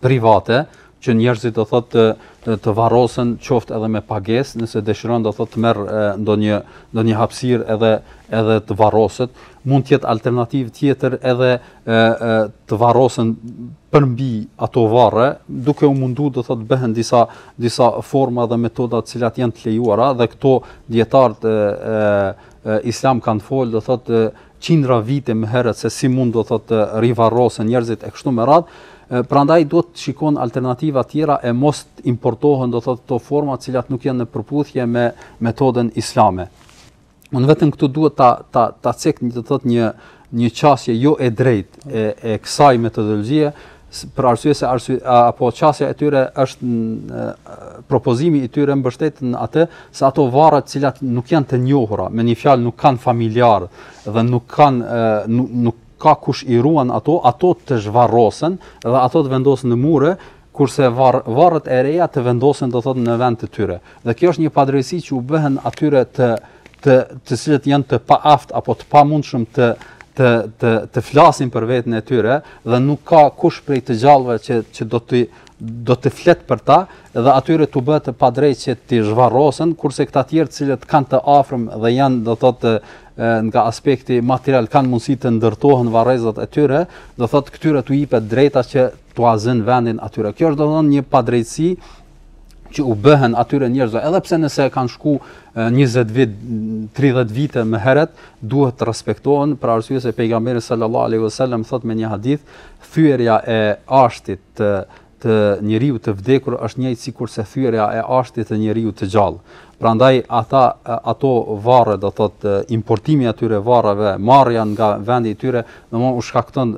private që njerëzit do thotë të, të, të varrosen qoftë edhe me pagesë, nëse dëshiron do thotë të merr ndonjë ndonjë hapësirë edhe edhe të varroset, mund të jetë alternativë tjetër edhe e, e, të varrosen përmbi ato varre, duke u mundu do thotë të bëhen disa disa forma dhe metoda të cilat janë të lejuara dhe këto dijetarët islam kanë fol do thotë qindra vite më herët se si mund do thotë të rivarrosen njerëzit e kështu me radhë, prandaj duhet të shikohen alternativa tjera e mos të importohen do thotë këto forma të cilat nuk janë në përputhje me metodën islame. Unë vetëm këtu duhet ta ta ta cek do thotë një një qasje jo e drejtë e e kësaj metodologjie, për arsye se arsyeja apo çasja e tyre është në, propozimi i tyre mbështet në atë se ato varre të cilat nuk janë të njohura, me një fjalë nuk kanë familjarë dhe nuk kanë nuk, nuk ka kush i ruan ato, ato të zhvarrosen dhe ato të vendosen në mure, kurse var, varret e reja të vendosen do thotë në vend të tyre. Dhe kjo është një padrejtësi që u bëhen atyre të të të cilët janë të paaftë apo të pamundshëm të të të të flasin për veten e tyre dhe nuk ka kush prej të gjallëve që që do të do të flet për ta dhe atyre t'u bëhet padrejt që t'i zhvarrosen kurse këta të tjerë të cilët kanë të afërm dhe janë do thotë nga aspekti material kanë mundësi të ndërtohen varrezat e tyre do thotë këtyre t'u jepet drejta që t'ua zënë vendin atyre. Kjo është domethënë një padrejtësi që u bëhen atyre njerëzve, edhe pse nëse kanë shku 20 vjet, 30 vite më herët, duhet të respektohen për arsye se pejgamberi sallallahu alaihi wasallam thotë me një hadith, thyerja e ashtit të të njeriut të vdekur është njëjtë sikurse thyerja e ashtit të njeriut të gjallë. Prandaj ata ato varre do thotë importimi i atyre varreve, marrja nga vendi i tyre, domethënë u shkakton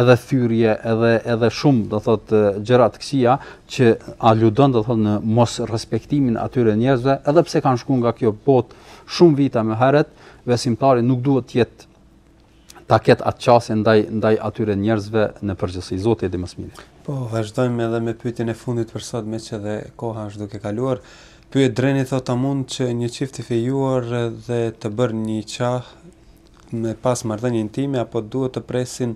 edhe thyrje edhe edhe shumë do thotë gjëra të këqija që aludon do thotë në mosrespektimin e atyre njerëzve edhe pse kanë shkuar nga kjo botë shumë vite më herët besimtari nuk duhet të jetë ta ketë atë qasje ndaj ndaj atyre njerëzve në përgjithësi Zoti e di më së miri po vazhdojmë edhe me pyetjen e fundit për sot meqë edhe koha është duke kaluar pyet Dreni thotë a mund që një çift të fejuar dhe të bërë niqah me pas marrëdhënie intime apo duhet të presin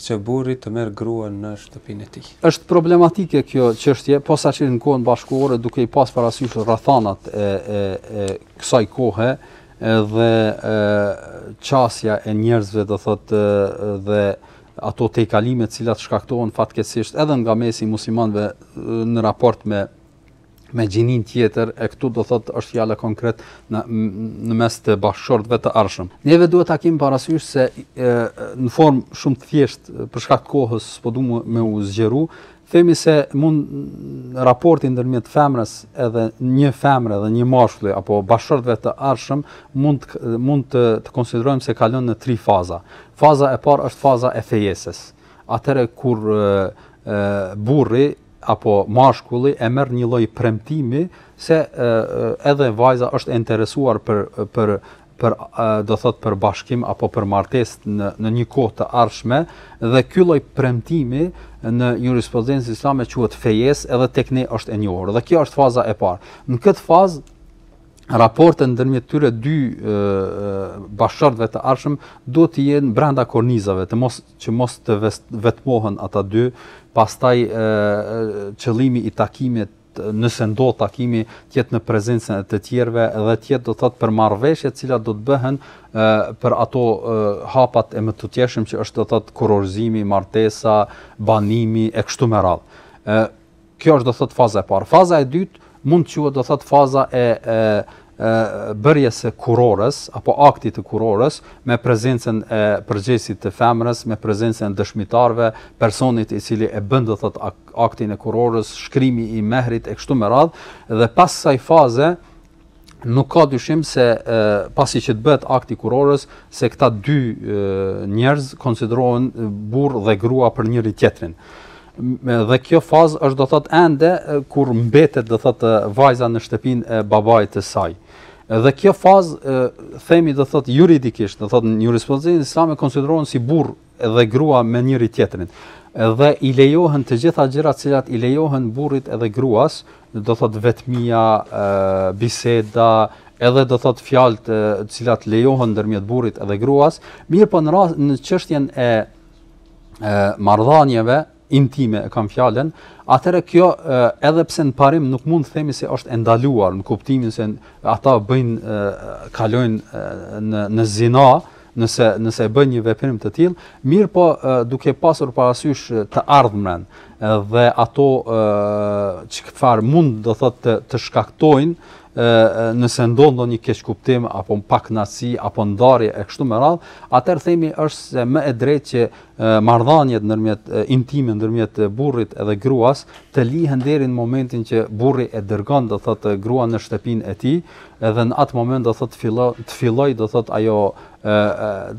që burri të merr gruan në shtëpinë e tij. Është problematike kjo çështje, posaçërisht në kohën bashkëkohore duke i pas parasysh rrethanat e e e kësaj kohe dhe e, qasja e njerëzve do thotë dhe ato tejkalime të cilat shkaktohen fatkeqësisht edhe nga mesi i muslimanëve në raport me me gjininë tjetër e këtu do thotë është fjala konkret në në mes të bashkëshortëve të ardhshëm. Neve duhet ta kemi parasysh se e, në formë shumë të thjeshtë për shkak të kohës s'po duam me u zgjeru, themi se mund raporti ndërmjet femrës edhe një femre dhe një mashkulli apo bashkëshortëve të ardhshëm mund mund të, të konsiderojmë se kalon në tri faza. Faza e parë është faza e fejesës. atëherë kur burri apo mashkulli e merr një lloj premtimi se edhe vajza është e interesuar për për për do thotë për bashkim apo për martesë në në një kohë të ardhshme dhe ky lloj premtimi në jurisprudencën islame quhet fejesë edhe tek ne është e njohur dhe kjo është faza e parë në këtë fazë raportet ndërmjet tyre dy bashkëshortëve të ardhshëm duhet të jenë brenda kornizave, të mos që mos të vetmohen ata dy, pastaj qëllimi i takimit nëse ndodh takimi të jetë në prezencën e të tjerëve dhe të jetë do të thotë për marrëveshje të cilat do të bëhen për ato hapat e mëtutjeshëm që është do të thotë kurorëzimi, martesa, banimi e kështu me radhë. Kjo është do thot faza e parë. Faza e dytë mund të quhet do thot faza e e bërjes, së kurorës apo aktit të kurorës me prezencën e përgjegjësit të femrës, me prezencën e dëshmitarëve, personit i cili e bën do thot aktin e kurorës, shkrimi i mehrit e kështu me radhë dhe pas kësaj faze nuk ka dyshim se e, pasi që të bëhet akti i kurorës se këta dy e, njerëz konsiderohen burrë dhe grua për njëri-tjetrin dhe kjo fazë është do të thotë ende kur mbetet do të thotë vajza në shtëpinë e babait të saj. Dhe kjo fazë themi do të thotë juridikisht, do të thotë në jurisprudencën islame konsiderohen si burrë edhe grua me njëri-tjetrin dhe i lejohen të gjitha gjërat të cilat i lejohen burrit edhe gruas, do thot vetmia, biseda, edhe do thot fjalët të cilat lejohen ndërmjet burrit edhe gruas, mirëpo në rast në çështjen e e marrëdhënieve, intime e kam fjalën, atëherë kjo edhe pse në parim nuk mund të themi se është e ndaluar në kuptimin se ata bëjnë kalojnë në në zina, nëse nëse bëjnë një veprim të tillë, mirëpo duke pasur parasysh të ardhmen dhe ato çfarë mund do thotë të, të shkaktojnë nëse ndodh ndonjë keqkuptim apo pakënaqësi apo ndarje e kështu me radhë, atëherë themi është se më e drejtë që marrëdhëniet ndërmjet intime ndërmjet burrit dhe gruas të lihen deri në momentin që burri e dërgon do thotë gruan në shtëpinë e tij edhe në atë moment do thotë fillo të fillojë do thotë ajo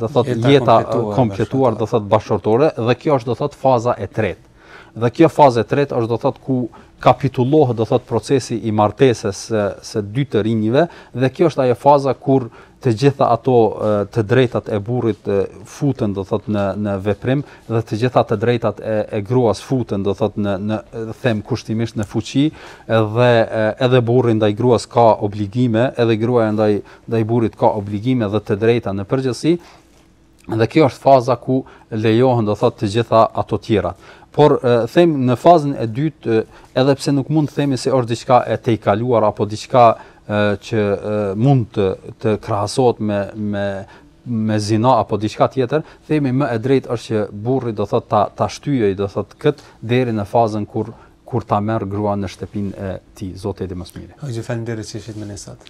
do thotë jeta e kompletuar do thotë bashkëshortore dhe kjo është do thotë faza e tretë Dhe kjo fazë e tretë është do thotë ku kapitullohet do thotë procesi i martesës së së dy të rinjve dhe kjo është ajo faza kur të gjitha ato të drejtat e burrit futen do thotë në në veprim dhe të gjitha të drejtat e, e gruas futen do thotë në në them kushtimisht në fuqi dhe edhe burri ndaj gruas ka obligime edhe gruaja ndaj ndaj burrit ka obligime dhe të drejta në përgjithësi Dhe kjo është faza ku lejohen do thotë të gjitha ato tjera. Por themi në fazën e dytë, edhe pse nuk mund të themi se është diçka e tejkaluar apo diçka që mund të të krahasohet me me me zina apo diçka tjetër, themi më e drejtë është që burri do thotë ta ta shtyjë do thotë kët deri në fazën kur kur ta merr gruan në shtëpinë e tij, Zoti i di më së miri. Ju falenderoj që ishit me ne sot.